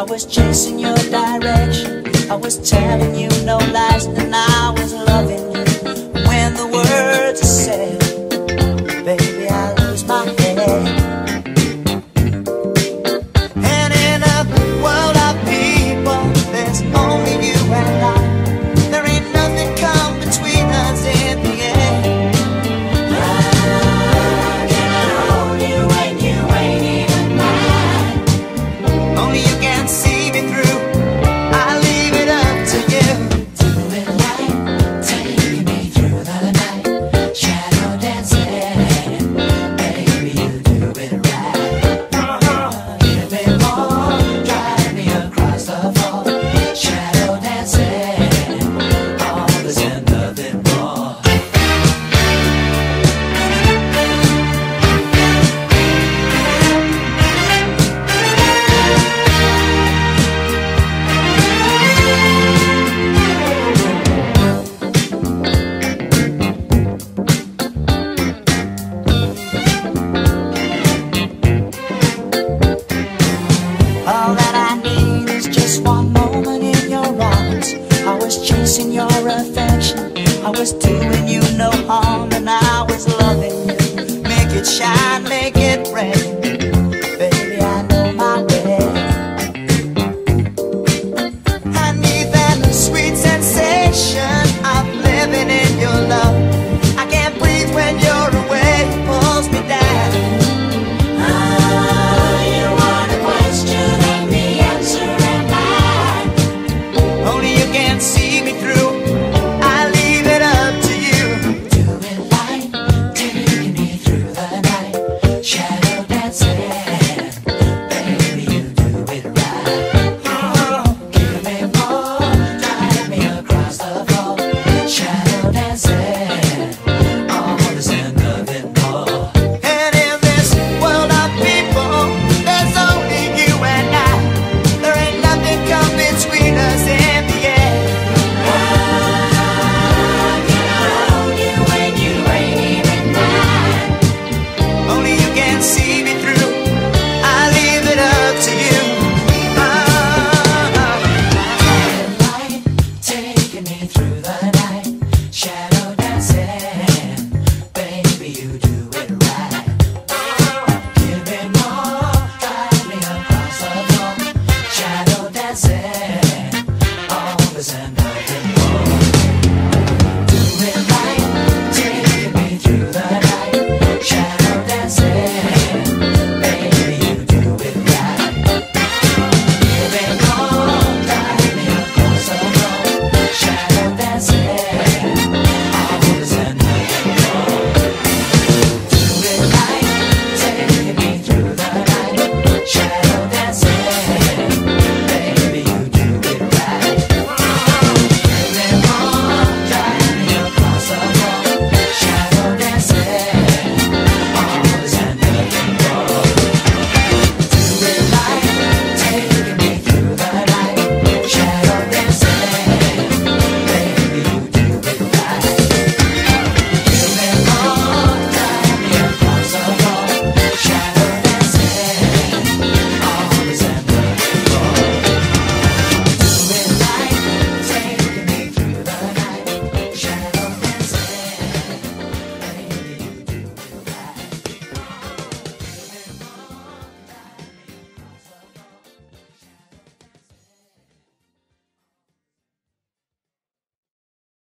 I was chasing your direction. I was telling you In your affection. I was doing you no harm and I was loving you. Make it shine, make it bright. Oh.